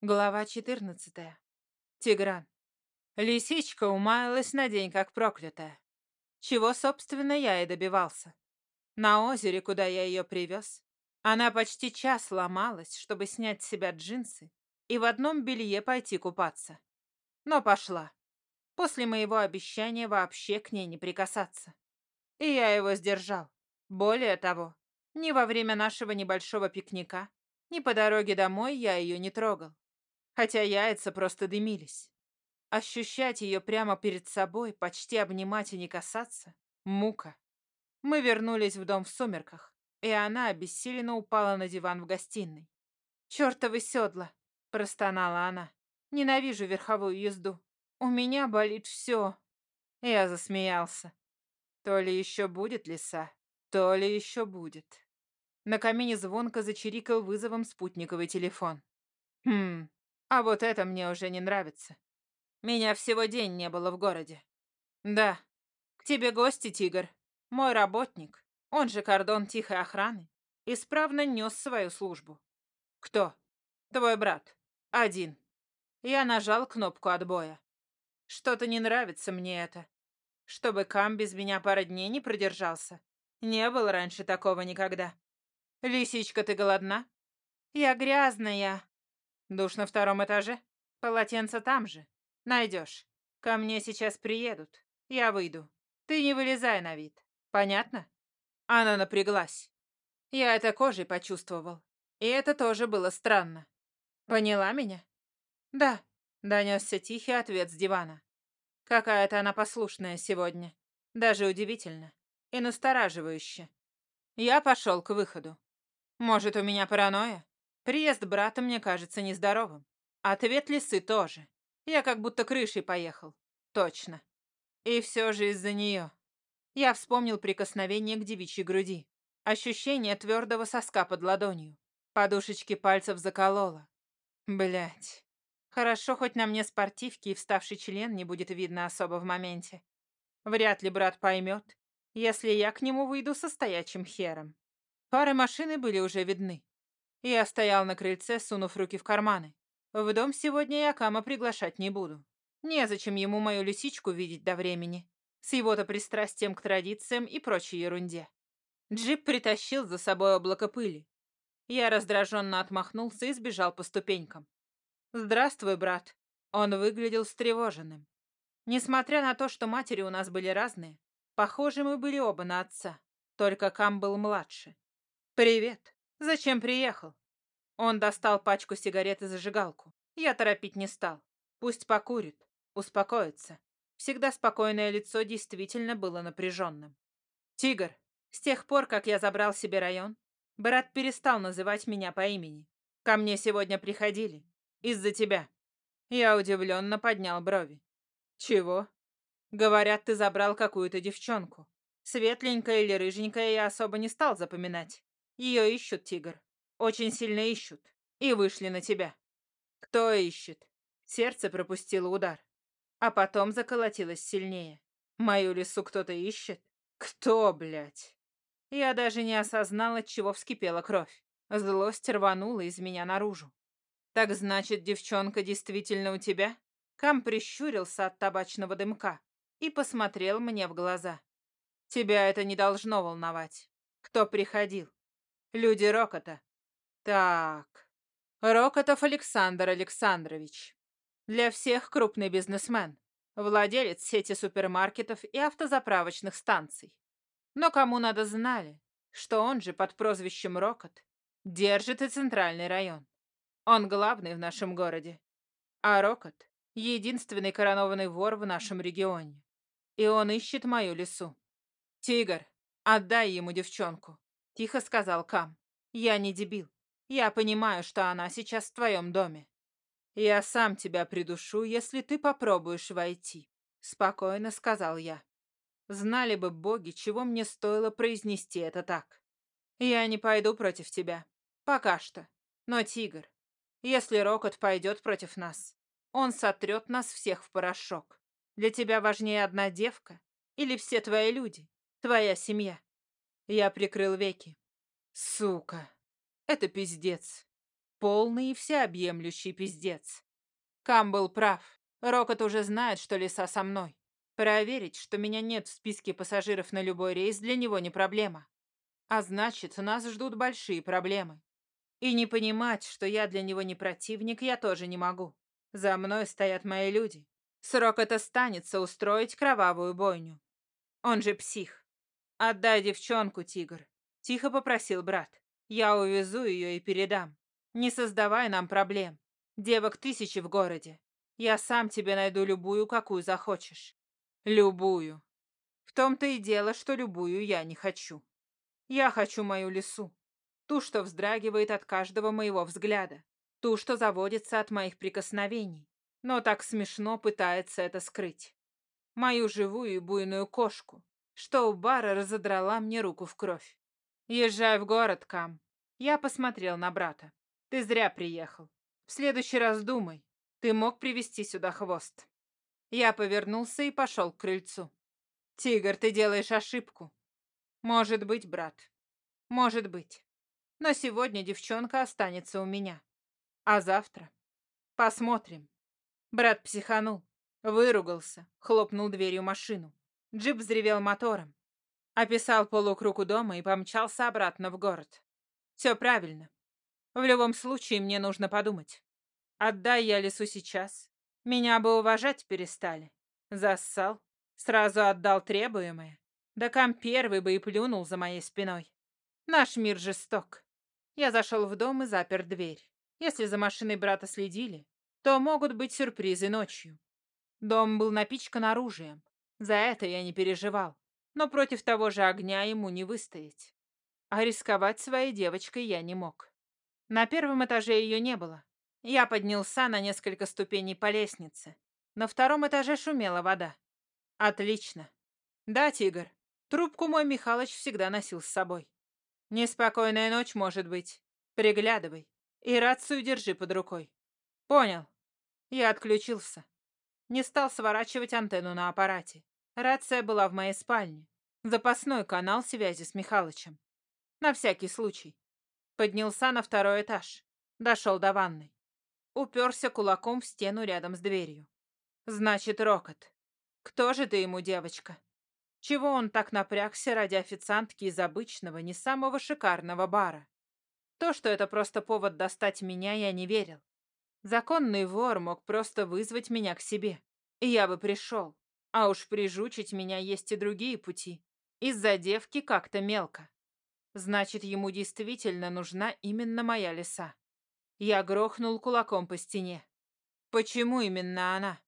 Глава 14. Тигран. Лисичка умаялась на день как проклятая. Чего, собственно, я и добивался. На озере, куда я ее привез, она почти час ломалась, чтобы снять с себя джинсы и в одном белье пойти купаться. Но пошла. После моего обещания вообще к ней не прикасаться. И я его сдержал. Более того, ни во время нашего небольшого пикника, ни по дороге домой я ее не трогал хотя яйца просто дымились. Ощущать ее прямо перед собой, почти обнимать и не касаться — мука. Мы вернулись в дом в сумерках, и она обессиленно упала на диван в гостиной. «Чёртовы седла!» — простонала она. «Ненавижу верховую езду. У меня болит все». Я засмеялся. То ли еще будет лиса, то ли еще будет. На камине звонко зачирикал вызовом спутниковый телефон. Хм, а вот это мне уже не нравится. Меня всего день не было в городе. Да, к тебе гости, тигр. Мой работник, он же кордон тихой охраны, исправно нес свою службу. Кто? Твой брат. Один. Я нажал кнопку отбоя. Что-то не нравится мне это. Чтобы Кам без меня пару дней не продержался. Не было раньше такого никогда. Лисичка, ты голодна? Я грязная, Душ на втором этаже? Полотенце там же. Найдешь. Ко мне сейчас приедут. Я выйду. Ты не вылезай на вид. Понятно? Она напряглась. Я это кожей почувствовал. И это тоже было странно. Поняла меня? Да. Донесся тихий ответ с дивана. Какая-то она послушная сегодня. Даже удивительно. И настораживающе. Я пошел к выходу. Может, у меня паранойя? Приезд брата мне кажется нездоровым. Ответ лисы тоже. Я как будто крышей поехал. Точно. И все же из-за нее. Я вспомнил прикосновение к девичьей груди. Ощущение твердого соска под ладонью. Подушечки пальцев закололо. Блять. Хорошо, хоть на мне спортивки и вставший член не будет видно особо в моменте. Вряд ли брат поймет, если я к нему выйду со стоячим хером. Пары машины были уже видны. Я стоял на крыльце, сунув руки в карманы. В дом сегодня я Кама приглашать не буду. Незачем ему мою лисичку видеть до времени. С его-то пристрастием к традициям и прочей ерунде. Джип притащил за собой облако пыли. Я раздраженно отмахнулся и сбежал по ступенькам. «Здравствуй, брат». Он выглядел встревоженным. Несмотря на то, что матери у нас были разные, похожи мы были оба на отца, только Кам был младше. «Привет», «Зачем приехал?» Он достал пачку сигарет и зажигалку. Я торопить не стал. Пусть покурит, успокоится. Всегда спокойное лицо действительно было напряженным. «Тигр, с тех пор, как я забрал себе район, брат перестал называть меня по имени. Ко мне сегодня приходили. Из-за тебя». Я удивленно поднял брови. «Чего?» «Говорят, ты забрал какую-то девчонку. Светленькая или рыженькая я особо не стал запоминать. Ее ищут, тигр. Очень сильно ищут. И вышли на тебя. Кто ищет? Сердце пропустило удар. А потом заколотилось сильнее. Мою лесу кто-то ищет? Кто, блядь? Я даже не осознал, от чего вскипела кровь. Злость рванула из меня наружу. Так значит, девчонка действительно у тебя? Кам прищурился от табачного дымка и посмотрел мне в глаза. Тебя это не должно волновать. Кто приходил? Люди Рокота. Так. Рокотов Александр Александрович. Для всех крупный бизнесмен. Владелец сети супермаркетов и автозаправочных станций. Но кому надо знали, что он же под прозвищем Рокот держит и центральный район. Он главный в нашем городе. А Рокот — единственный коронованный вор в нашем регионе. И он ищет мою лесу. Тигр, отдай ему девчонку. Тихо сказал Кам. Я не дебил. Я понимаю, что она сейчас в твоем доме. Я сам тебя придушу, если ты попробуешь войти. Спокойно сказал я. Знали бы боги, чего мне стоило произнести это так. Я не пойду против тебя. Пока что. Но, Тигр, если Рокот пойдет против нас, он сотрет нас всех в порошок. Для тебя важнее одна девка или все твои люди, твоя семья? Я прикрыл веки. Сука, это пиздец. Полный и всеобъемлющий пиздец. Кам был прав. Рокот уже знает, что лиса со мной. Проверить, что меня нет в списке пассажиров на любой рейс, для него не проблема. А значит, нас ждут большие проблемы. И не понимать, что я для него не противник, я тоже не могу. За мной стоят мои люди. Срок это станется устроить кровавую бойню. Он же псих. «Отдай девчонку, тигр», — тихо попросил брат. «Я увезу ее и передам. Не создавай нам проблем. Девок тысячи в городе. Я сам тебе найду любую, какую захочешь. Любую. В том-то и дело, что любую я не хочу. Я хочу мою лису. Ту, что вздрагивает от каждого моего взгляда. Ту, что заводится от моих прикосновений. Но так смешно пытается это скрыть. Мою живую и буйную кошку, что у бара разодрала мне руку в кровь. Езжай в город, Кам. Я посмотрел на брата. Ты зря приехал. В следующий раз думай. Ты мог привести сюда хвост. Я повернулся и пошел к крыльцу. Тигр, ты делаешь ошибку. Может быть, брат. Может быть. Но сегодня девчонка останется у меня. А завтра? Посмотрим. Брат психанул. Выругался, хлопнул дверью машину. Джип взревел мотором. Описал полукруг у дома и помчался обратно в город. Все правильно. В любом случае мне нужно подумать. Отдай я лесу сейчас. Меня бы уважать перестали. Зассал. Сразу отдал требуемое. Да кам первый бы и плюнул за моей спиной. Наш мир жесток. Я зашел в дом и запер дверь. Если за машиной брата следили, то могут быть сюрпризы ночью. Дом был напичкан оружием. За это я не переживал. Но против того же огня ему не выстоять. А рисковать своей девочкой я не мог. На первом этаже ее не было. Я поднялся на несколько ступеней по лестнице. На втором этаже шумела вода. Отлично. Да, тигр. Трубку мой Михалыч всегда носил с собой. Неспокойная ночь, может быть. Приглядывай. И рацию держи под рукой. Понял. Я отключился. Не стал сворачивать антенну на аппарате. Рация была в моей спальне. Запасной канал связи с Михалычем. На всякий случай. Поднялся на второй этаж. Дошел до ванной. Уперся кулаком в стену рядом с дверью. Значит, Рокот. Кто же ты ему, девочка? Чего он так напрягся ради официантки из обычного, не самого шикарного бара? То, что это просто повод достать меня, я не верил. Законный вор мог просто вызвать меня к себе, и я бы пришел. А уж прижучить меня есть и другие пути. Из-за девки как-то мелко. Значит, ему действительно нужна именно моя лиса. Я грохнул кулаком по стене. Почему именно она?